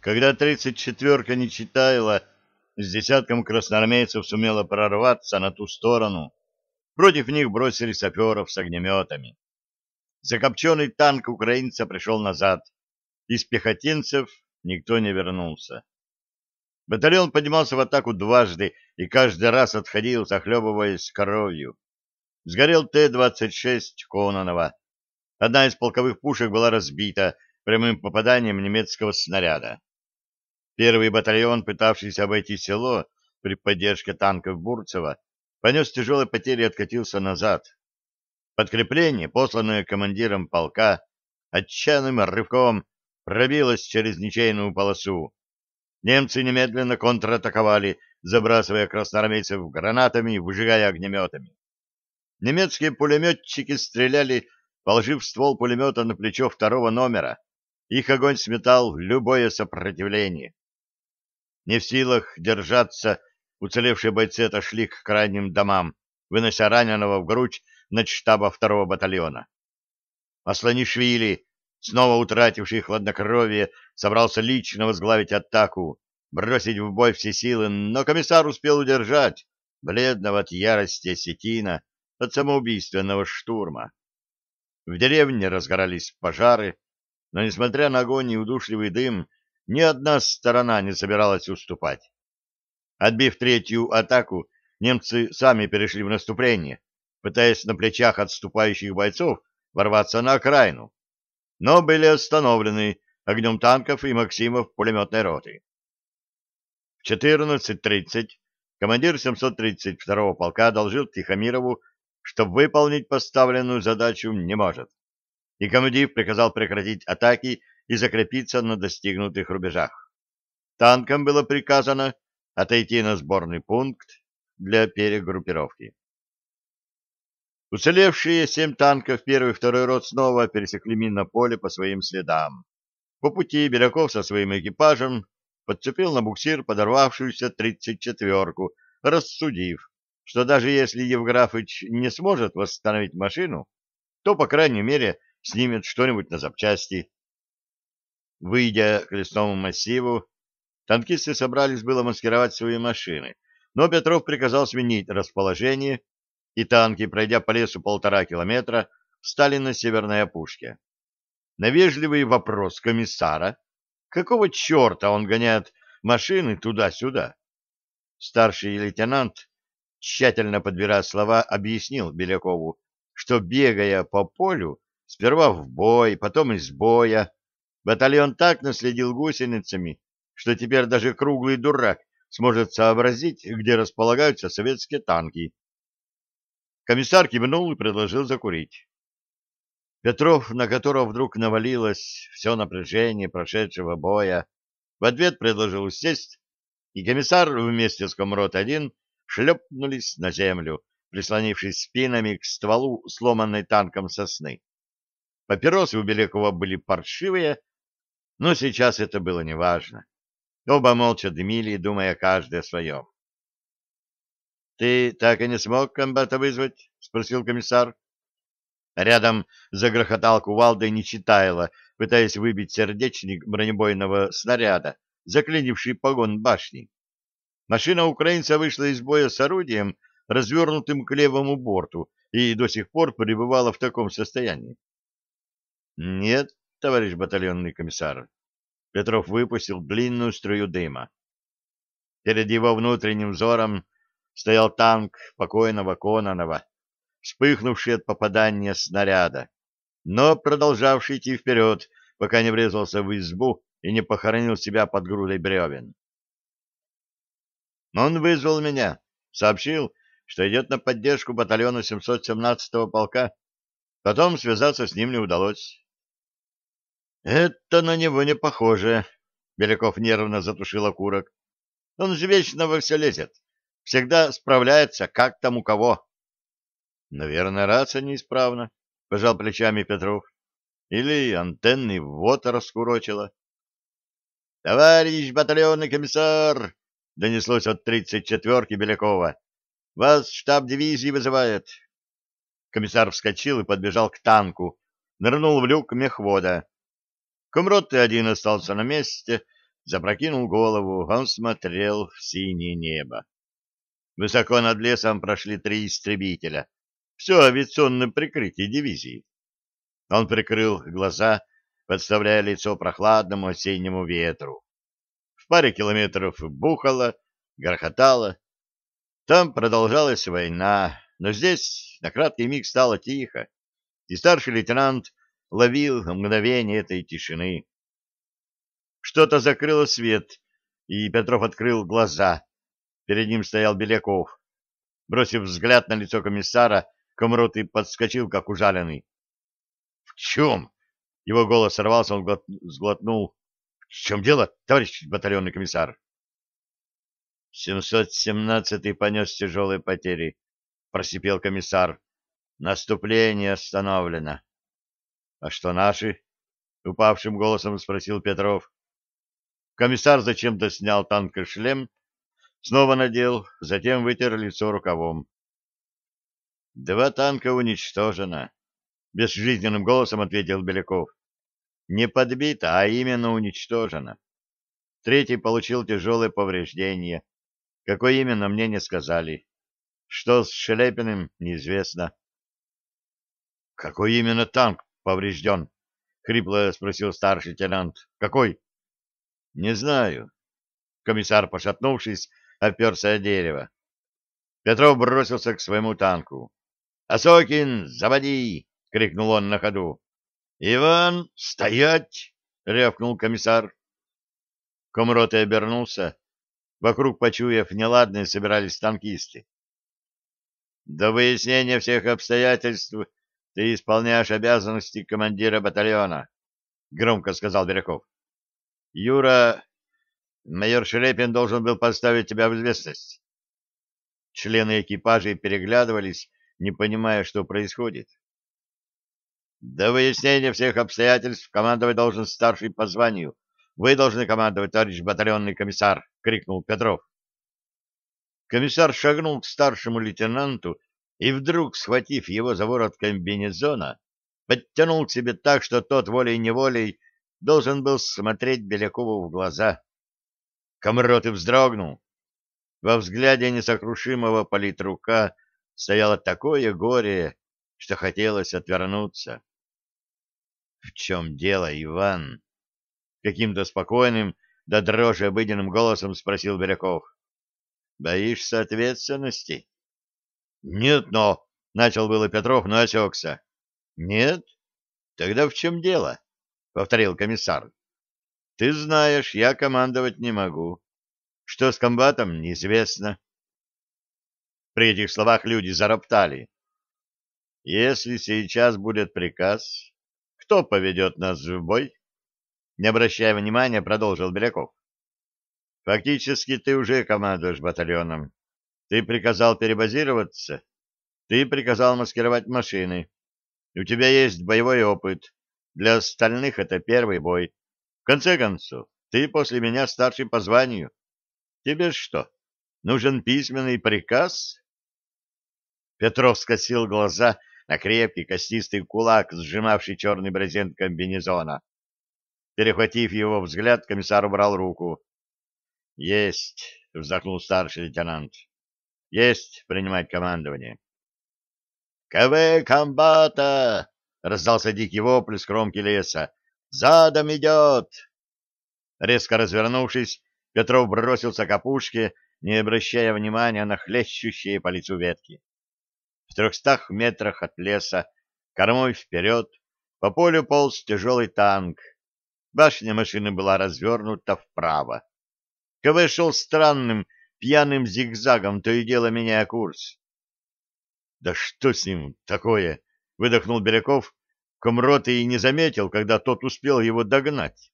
Когда 34-ка Нечитайла с десятком красноармейцев сумела прорваться на ту сторону, против них бросили саперов с огнеметами. Закопченный танк украинца пришел назад. Из пехотинцев никто не вернулся. Батальон поднимался в атаку дважды и каждый раз отходил, захлебываясь кровью. Сгорел Т-26 Кононова. Одна из полковых пушек была разбита прямым попаданием немецкого снаряда. Первый батальон, пытавшийся обойти село при поддержке танков Бурцева, понес тяжелые потери и откатился назад. Подкрепление, посланное командиром полка, отчаянным рывком пробилось через ничейную полосу. Немцы немедленно контратаковали, забрасывая красноармейцев гранатами и выжигая огнеметами. Немецкие пулеметчики стреляли, положив ствол пулемета на плечо второго номера. Их огонь сметал любое сопротивление. Не в силах держаться, уцелевшие бойцы отошли к крайним домам, вынося раненого в грудь над штаба второго батальона. Асланишвили, снова утративший хладнокровие, собрался лично возглавить атаку, бросить в бой все силы, но комиссар успел удержать бледного от ярости осетина от самоубийственного штурма. В деревне разгорались пожары, но, несмотря на огонь и удушливый дым, ни одна сторона не собиралась уступать. Отбив третью атаку, немцы сами перешли в наступление, пытаясь на плечах отступающих бойцов ворваться на окраину, но были остановлены огнем танков и Максимов пулеметной роты. В 14.30 командир 732-го полка одолжил Тихомирову, что выполнить поставленную задачу не может, и командир приказал прекратить атаки и закрепиться на достигнутых рубежах. Танкам было приказано отойти на сборный пункт для перегруппировки. Уцелевшие семь танков первый и второй рот снова пересекли минное поле по своим следам. По пути Беляков со своим экипажем подцепил на буксир подорвавшуюся тридцать четверку, рассудив, что даже если Евграфыч не сможет восстановить машину, то, по крайней мере, снимет что-нибудь на запчасти. Выйдя к лесному массиву, танкисты собрались было маскировать свои машины, но Петров приказал сменить расположение, и танки, пройдя по лесу полтора километра, встали на северной опушке. На вежливый вопрос комиссара, какого черта он гоняет машины туда-сюда, старший лейтенант, тщательно подбирая слова, объяснил Белякову, что, бегая по полю, сперва в бой, потом из боя, Батальон так наследил гусеницами, что теперь даже круглый дурак сможет сообразить, где располагаются советские танки. Комиссар кивнул и предложил закурить. Петров, на которого вдруг навалилось все напряжение прошедшего боя, в ответ предложил сесть, и комиссар вместе с комрот-1 шлепнулись на землю, прислонившись спинами к стволу сломанной танком сосны. Папиросы у Белякова были паршивые, но сейчас это было неважно. Оба молча дымили, думая каждый о своем. — Ты так и не смог комбата вызвать? — спросил комиссар. Рядом загрохотал и Нечитайло, пытаясь выбить сердечник бронебойного снаряда, заклинивший погон башни. Машина украинца вышла из боя с орудием, развернутым к левому борту, и до сих пор пребывала в таком состоянии. — Нет, товарищ батальонный комиссар. Петров выпустил длинную струю дыма. Перед его внутренним взором стоял танк покойного Кононова, вспыхнувший от попадания снаряда, но продолжавший идти вперед, пока не врезался в избу и не похоронил себя под грудой бревен. Он вызвал меня, сообщил, что идет на поддержку батальона 717-го полка. Потом связаться с ним не удалось. Это на него не похоже. Беляков нервно затушил окурок. Он же вечно во все лезет. Всегда справляется, как там у кого. Наверное, рация неисправна, пожал плечами Петров. Или антенный ввод раскурочила. Товарищ батальонный комиссар, донеслось от тридцать четверки Белякова. Вас штаб дивизии вызывает. Комиссар вскочил и подбежал к танку, нырнул в люк мехвода. Комрот-1 остался на месте, Запрокинул голову, он смотрел в синее небо. Высоко над лесом прошли три истребителя. Все авиационное прикрытие дивизии. Он прикрыл глаза, подставляя лицо прохладному осеннему ветру. В паре километров бухало, грохотало. Там продолжалась война, но здесь на краткий миг стало тихо, и старший лейтенант ловил мгновение этой тишины. Что-то закрыло свет, и Петров открыл глаза. Перед ним стоял Беляков. Бросив взгляд на лицо комиссара, Комрот подскочил, как ужаленный. — В чем? — его голос сорвался, он сглотнул. — В чем дело, товарищ батальонный комиссар? — Семьсот семнадцатый понес тяжелые потери, — просипел комиссар. — Наступление остановлено. — А что наши? — упавшим голосом спросил Петров. Комиссар зачем-то снял танкошлем, снова надел, затем вытер лицо рукавом. Два танка уничтожено, безжизненным голосом ответил Беляков. Не подбито, а именно уничтожено. Третий получил тяжелые повреждения. Какой именно, мне не сказали. Что с Шелепиным, неизвестно. — Какой именно танк поврежден? — хрипло спросил старший лейтенант. — Какой? — Не знаю. Комиссар, пошатнувшись, оперся о дерево. Петров бросился к своему танку. «Осокин, заводи!» — крикнул он на ходу. «Иван, стоять!» — рявкнул комиссар. Комроты обернулся. Вокруг, почуяв неладное, собирались танкисты. «До выяснения всех обстоятельств ты исполняешь обязанности командира батальона», — громко сказал Биряков. «Юра, майор Шелепин должен был поставить тебя в известность». Члены экипажей переглядывались, не понимая, что происходит. До выяснения всех обстоятельств командовать должен старший по званию. Вы должны командовать, товарищ батальонный комиссар, крикнул Петров. Комиссар шагнул к старшему лейтенанту и вдруг, схватив его за ворот комбинезона, подтянул к себе так, что тот волей-неволей должен был смотреть Белякову в глаза. Комрот и вздрогнул. Во взгляде несокрушимого политрука стояло такое горе, что хотелось отвернуться. — В чем дело, Иван? — каким-то спокойным, да дрожи обыденным голосом спросил Беляков. — Боишься ответственности? — Нет, но... — начал было Петров, но осекся. — Нет? Тогда в чем дело? — повторил комиссар. — Ты знаешь, я командовать не могу. Что с комбатом, неизвестно. — при этих словах люди зароптали. Если сейчас будет приказ, кто поведет нас в бой? Не обращая внимания, продолжил Беляков. Фактически ты уже командуешь батальоном. Ты приказал перебазироваться. Ты приказал маскировать машины. У тебя есть боевой опыт. Для остальных это первый бой. В конце концов, ты после меня старший по званию. Тебе что, нужен письменный приказ? Петров скосил глаза на крепкий костистый кулак, сжимавший черный брезент комбинезона. Перехватив его взгляд, комиссар убрал руку. — Есть, — вздохнул старший лейтенант. — Есть принимать командование. — КВ комбата! — раздался дикий вопль с кромки леса. — Задом идет! Резко развернувшись, Петров бросился к опушке, не обращая внимания на хлещущие по лицу ветки. В трехстах метрах от леса, кормой вперед, по полю полз тяжелый танк. Башня машины была развернута вправо. КВ шел странным, пьяным зигзагом, то и дело меняя курс. — Да что с ним такое? — выдохнул Беляков. Комрот и не заметил, когда тот успел его догнать.